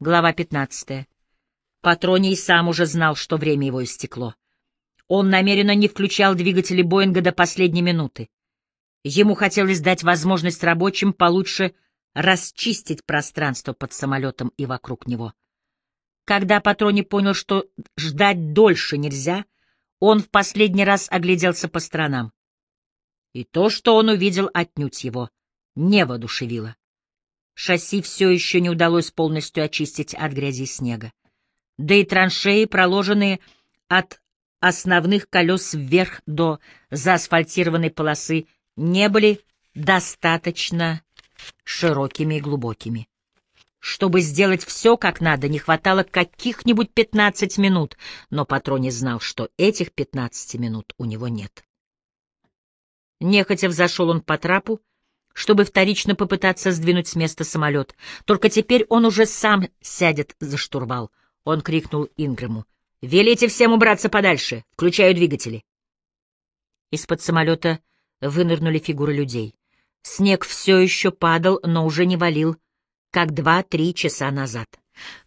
Глава 15. Патроний сам уже знал, что время его истекло. Он намеренно не включал двигатели Боинга до последней минуты. Ему хотелось дать возможность рабочим получше расчистить пространство под самолетом и вокруг него. Когда Патрони понял, что ждать дольше нельзя, он в последний раз огляделся по сторонам. И то, что он увидел, отнюдь его не воодушевило. Шасси все еще не удалось полностью очистить от грязи и снега. Да и траншеи, проложенные от основных колес вверх до заасфальтированной полосы, не были достаточно широкими и глубокими. Чтобы сделать все как надо, не хватало каких-нибудь пятнадцать минут, но Патрони знал, что этих пятнадцати минут у него нет. Нехотя взошел он по трапу, чтобы вторично попытаться сдвинуть с места самолет. Только теперь он уже сам сядет за штурвал. Он крикнул Ингрэму. «Велите всем убраться подальше! Включаю двигатели!» Из-под самолета вынырнули фигуры людей. Снег все еще падал, но уже не валил, как два-три часа назад.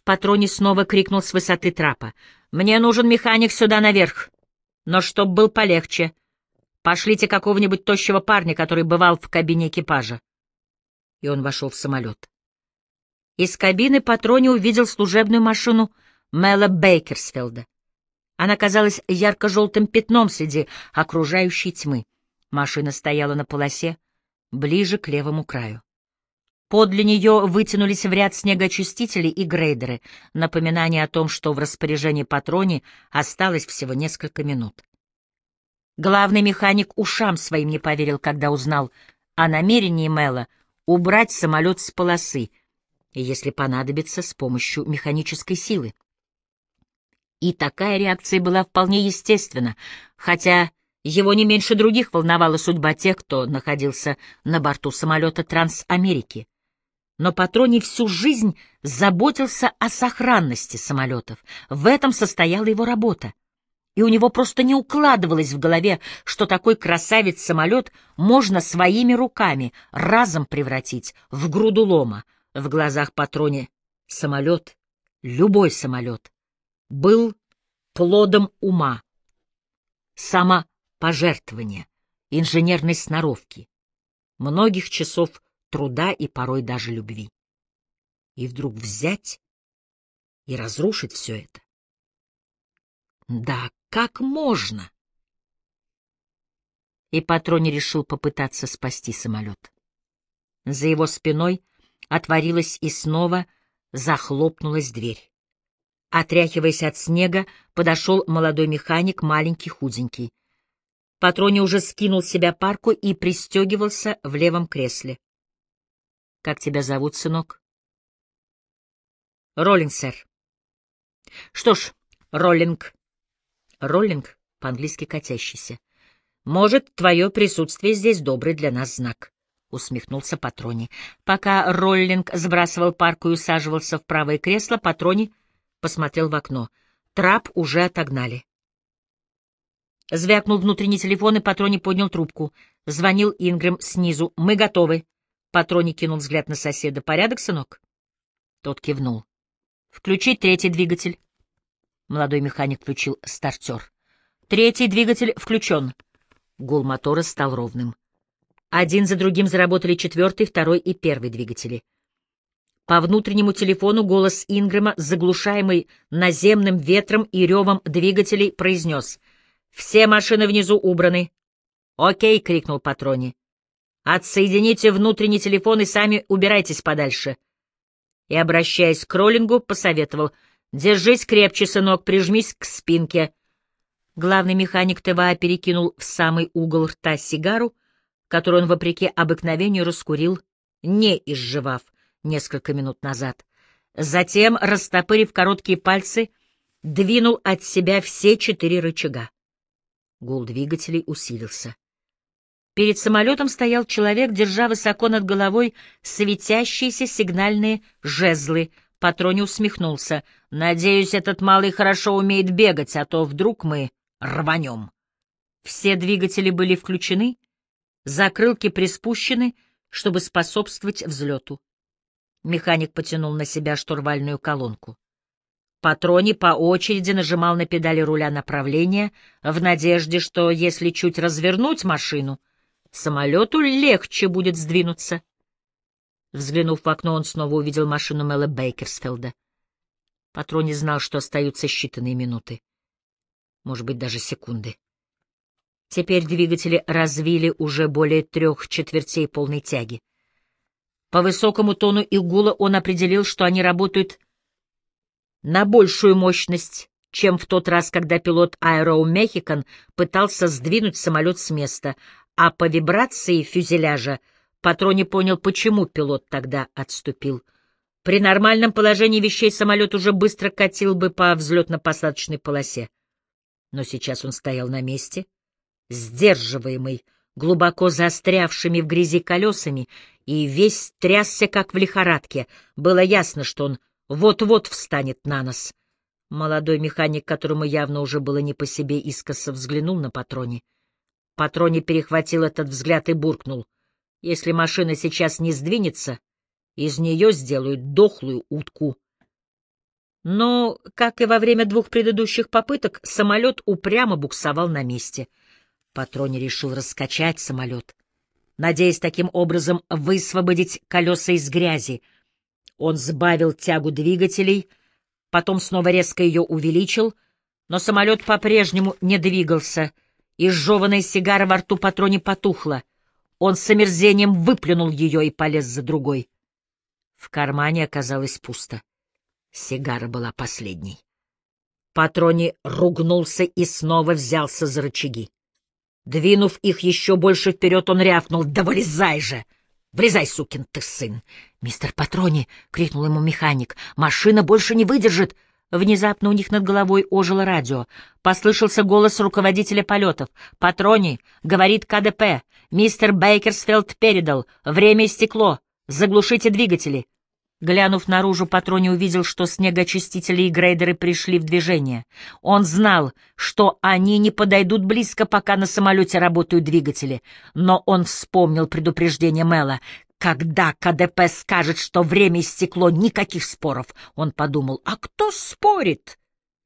Патрони снова крикнул с высоты трапа. «Мне нужен механик сюда наверх, но чтоб был полегче. Пошлите какого-нибудь тощего парня, который бывал в кабине экипажа. И он вошел в самолет. Из кабины Патрони увидел служебную машину Мэла Бейкерсфилда. Она казалась ярко-желтым пятном среди окружающей тьмы. Машина стояла на полосе, ближе к левому краю. Подле нее вытянулись в ряд снегоочистители и грейдеры, напоминание о том, что в распоряжении Патрони осталось всего несколько минут. Главный механик ушам своим не поверил, когда узнал о намерении Мэла убрать самолет с полосы, если понадобится, с помощью механической силы. И такая реакция была вполне естественна, хотя его не меньше других волновала судьба тех, кто находился на борту самолета Трансамерики. Но Патроний всю жизнь заботился о сохранности самолетов. В этом состояла его работа и у него просто не укладывалось в голове, что такой красавец-самолет можно своими руками разом превратить в груду лома. В глазах патроне самолет, любой самолет, был плодом ума, самопожертвования, инженерной сноровки, многих часов труда и порой даже любви. И вдруг взять и разрушить все это. Да, как можно? И Патрони решил попытаться спасти самолет. За его спиной отворилась и снова захлопнулась дверь. Отряхиваясь от снега, подошел молодой механик, маленький, худенький. Патрони уже скинул с себя парку и пристегивался в левом кресле. — Как тебя зовут, сынок? — Роллинг, сэр. — Что ж, Роллинг, Роллинг, по-английски катящийся. «Может, твое присутствие здесь добрый для нас знак», — усмехнулся Патрони. Пока Роллинг сбрасывал парку и усаживался в правое кресло, Патрони посмотрел в окно. Трап уже отогнали. Звякнул внутренний телефон, и Патрони поднял трубку. Звонил Ингрэм снизу. «Мы готовы». Патрони кинул взгляд на соседа. «Порядок, сынок?» Тот кивнул. «Включить третий двигатель». Молодой механик включил стартер. Третий двигатель включен. Гул мотора стал ровным. Один за другим заработали четвертый, второй и первый двигатели. По внутреннему телефону голос Ингрэма, заглушаемый наземным ветром и ревом двигателей, произнес «Все машины внизу убраны». «Окей», — крикнул Патрони. «Отсоедините внутренний телефон и сами убирайтесь подальше». И, обращаясь к Роллингу, посоветовал — Держись крепче, сынок, прижмись к спинке. Главный механик ТВА перекинул в самый угол рта сигару, которую он, вопреки обыкновению, раскурил, не изживав несколько минут назад. Затем, растопырив короткие пальцы, двинул от себя все четыре рычага. Гул двигателей усилился. Перед самолетом стоял человек, держа высоко над головой светящиеся сигнальные жезлы, Патрони усмехнулся. «Надеюсь, этот малый хорошо умеет бегать, а то вдруг мы рванем». Все двигатели были включены, закрылки приспущены, чтобы способствовать взлету. Механик потянул на себя штурвальную колонку. Патрони по очереди нажимал на педали руля направления в надежде, что если чуть развернуть машину, самолету легче будет сдвинуться. Взглянув в окно, он снова увидел машину Мэла Бейкерсфелда. Патрони знал, что остаются считанные минуты. Может быть, даже секунды. Теперь двигатели развили уже более трех четвертей полной тяги. По высокому тону и он определил, что они работают на большую мощность, чем в тот раз, когда пилот Аэроу Мехикан пытался сдвинуть самолет с места, а по вибрации фюзеляжа Патрони понял, почему пилот тогда отступил. При нормальном положении вещей самолет уже быстро катил бы по взлетно-посадочной полосе. Но сейчас он стоял на месте, сдерживаемый глубоко застрявшими в грязи колесами, и весь трясся, как в лихорадке. Было ясно, что он вот-вот встанет на нос. Молодой механик, которому явно уже было не по себе, искоса взглянул на патроне. Патроне перехватил этот взгляд и буркнул. Если машина сейчас не сдвинется, из нее сделают дохлую утку. Но, как и во время двух предыдущих попыток, самолет упрямо буксовал на месте. Патроне решил раскачать самолет, надеясь таким образом высвободить колеса из грязи — он сбавил тягу двигателей, потом снова резко ее увеличил, но самолет по-прежнему не двигался, и сжеванная сигара во рту патроне потухла. Он с омерзением выплюнул ее и полез за другой. В кармане оказалось пусто. Сигара была последней. Патрони ругнулся и снова взялся за рычаги. Двинув их еще больше вперед, он рявкнул «Да вылезай же!» Влезай, сукин ты сын! Мистер Патрони! — крикнул ему механик. — Машина больше не выдержит! Внезапно у них над головой ожило радио. Послышался голос руководителя полетов. «Патрони!» — говорит КДП. «Мистер Бейкерсфелд передал. Время истекло. Заглушите двигатели». Глянув наружу, Патрони увидел, что снегочистители и грейдеры пришли в движение. Он знал, что они не подойдут близко, пока на самолете работают двигатели. Но он вспомнил предупреждение Мэла. Когда КДП скажет, что время истекло, никаких споров. Он подумал, а кто спорит?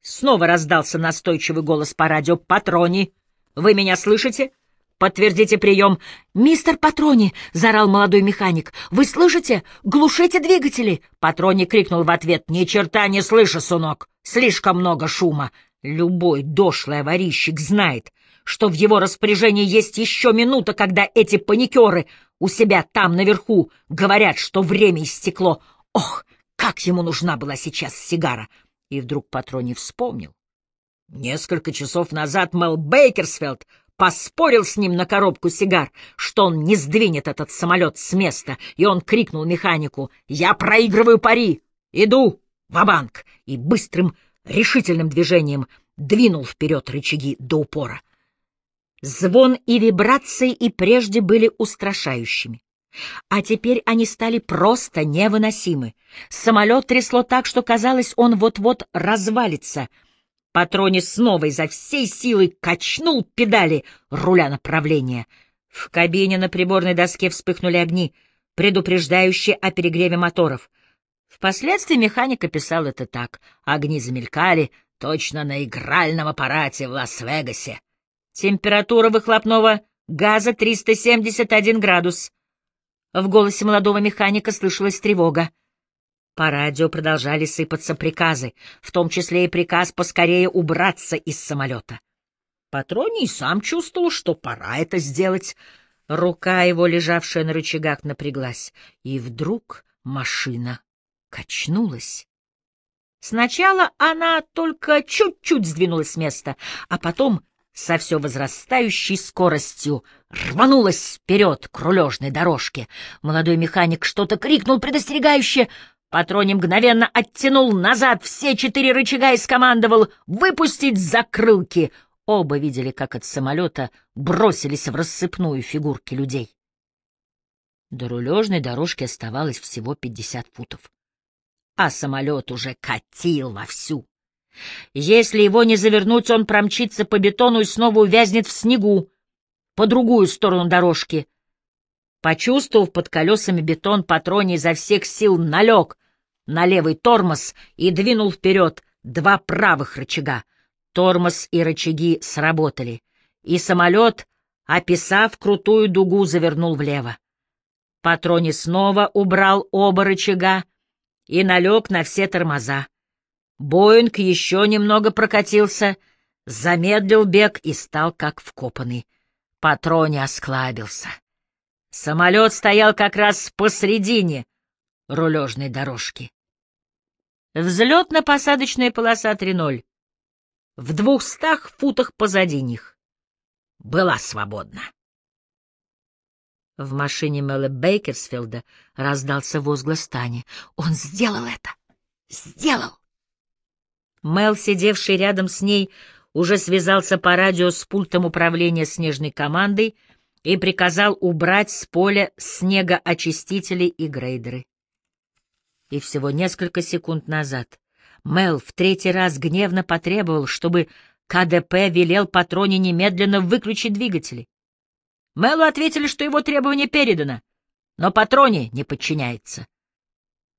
Снова раздался настойчивый голос по радио. «Патрони, вы меня слышите?» «Подтвердите прием!» «Мистер Патрони!» — заорал молодой механик. «Вы слышите? Глушите двигатели!» Патрони крикнул в ответ. «Ни черта не слышу, сынок! Слишком много шума! Любой дошлый аварийщик знает, что в его распоряжении есть еще минута, когда эти паникеры у себя там наверху говорят, что время истекло. Ох, как ему нужна была сейчас сигара!» И вдруг Патрони вспомнил. Несколько часов назад Мел Бейкерсфелд поспорил с ним на коробку сигар, что он не сдвинет этот самолет с места, и он крикнул механику «Я проигрываю пари! Иду в банк и быстрым решительным движением двинул вперед рычаги до упора. Звон и вибрации и прежде были устрашающими. А теперь они стали просто невыносимы. Самолет трясло так, что казалось, он вот-вот развалится — Патрони снова изо всей силы качнул педали руля направления. В кабине на приборной доске вспыхнули огни, предупреждающие о перегреве моторов. Впоследствии механик описал это так. Огни замелькали, точно на игральном аппарате в Лас-Вегасе. Температура выхлопного газа 371 градус. В голосе молодого механика слышалась тревога. По радио продолжали сыпаться приказы, в том числе и приказ поскорее убраться из самолета. Патроний сам чувствовал, что пора это сделать. Рука его, лежавшая на рычагах, напряглась, и вдруг машина качнулась. Сначала она только чуть-чуть сдвинулась с места, а потом со все возрастающей скоростью рванулась вперед к рулежной дорожке. Молодой механик что-то крикнул предостерегающе, Патрони мгновенно оттянул назад все четыре рычага и скомандовал «Выпустить закрылки!» Оба видели, как от самолета бросились в рассыпную фигурки людей. До рулежной дорожки оставалось всего пятьдесят футов. А самолет уже катил вовсю. Если его не завернуть, он промчится по бетону и снова увязнет в снегу, по другую сторону дорожки. Почувствовав под колесами бетон, Патрони изо всех сил налег на левый тормоз и двинул вперед два правых рычага. Тормоз и рычаги сработали, и самолет, описав крутую дугу, завернул влево. Патрони снова убрал оба рычага и налег на все тормоза. Боинг еще немного прокатился, замедлил бег и стал как вкопанный. Патрони осклабился. Самолет стоял как раз посредине рулежной дорожки. Взлетно-посадочная полоса 3.0 в двухстах футах позади них была свободна. В машине Мэлла Бейкерсфилда раздался возглас Тани. «Он сделал это! Сделал!» Мэл, сидевший рядом с ней, уже связался по радио с пультом управления снежной командой и приказал убрать с поля снегоочистители и грейдеры. И всего несколько секунд назад Мел в третий раз гневно потребовал, чтобы КДП велел патроне немедленно выключить двигатели. Мелу ответили, что его требование передано, но патроне не подчиняется.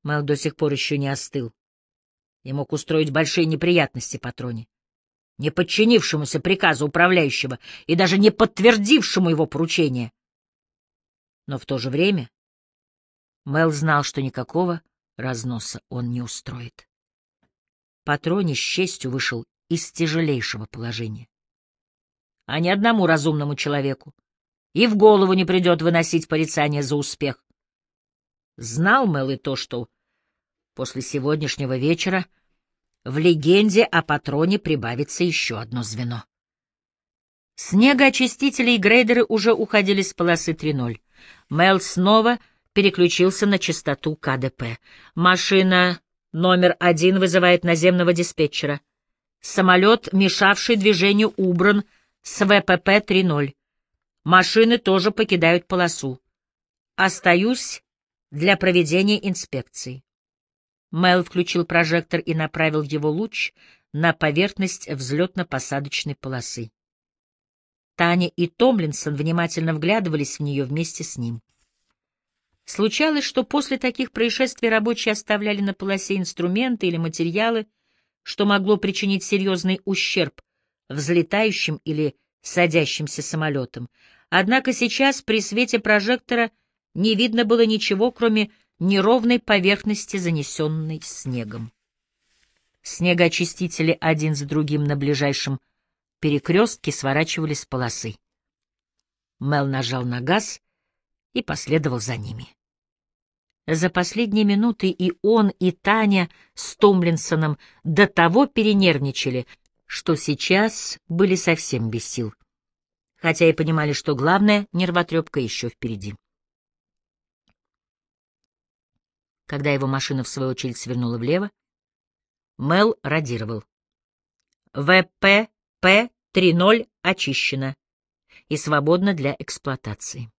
Мел до сих пор еще не остыл и мог устроить большие неприятности патроне не подчинившемуся приказу управляющего и даже не подтвердившему его поручение. Но в то же время Мел знал, что никакого разноса он не устроит. Патроне с честью вышел из тяжелейшего положения. А ни одному разумному человеку и в голову не придет выносить порицание за успех. Знал Мел и то, что после сегодняшнего вечера в легенде о патроне прибавится еще одно звено. Снегоочистители и грейдеры уже уходили с полосы 3.0. Мел снова переключился на частоту КДП. Машина номер один вызывает наземного диспетчера. Самолет, мешавший движению, убран с ВПП 3.0. Машины тоже покидают полосу. Остаюсь для проведения инспекции. Мэл включил прожектор и направил его луч на поверхность взлетно-посадочной полосы. Таня и Томлинсон внимательно вглядывались в нее вместе с ним. Случалось, что после таких происшествий рабочие оставляли на полосе инструменты или материалы, что могло причинить серьезный ущерб взлетающим или садящимся самолетам. Однако сейчас при свете прожектора не видно было ничего, кроме неровной поверхности, занесенной снегом. Снегоочистители один за другим на ближайшем перекрестке сворачивали с полосы. Мел нажал на газ и последовал за ними. За последние минуты и он, и Таня с Томлинсоном до того перенервничали, что сейчас были совсем без сил, хотя и понимали, что главная нервотрепка еще впереди. Когда его машина, в свою очередь, свернула влево, Мел радировал. ВПП-30 очищено и свободно для эксплуатации.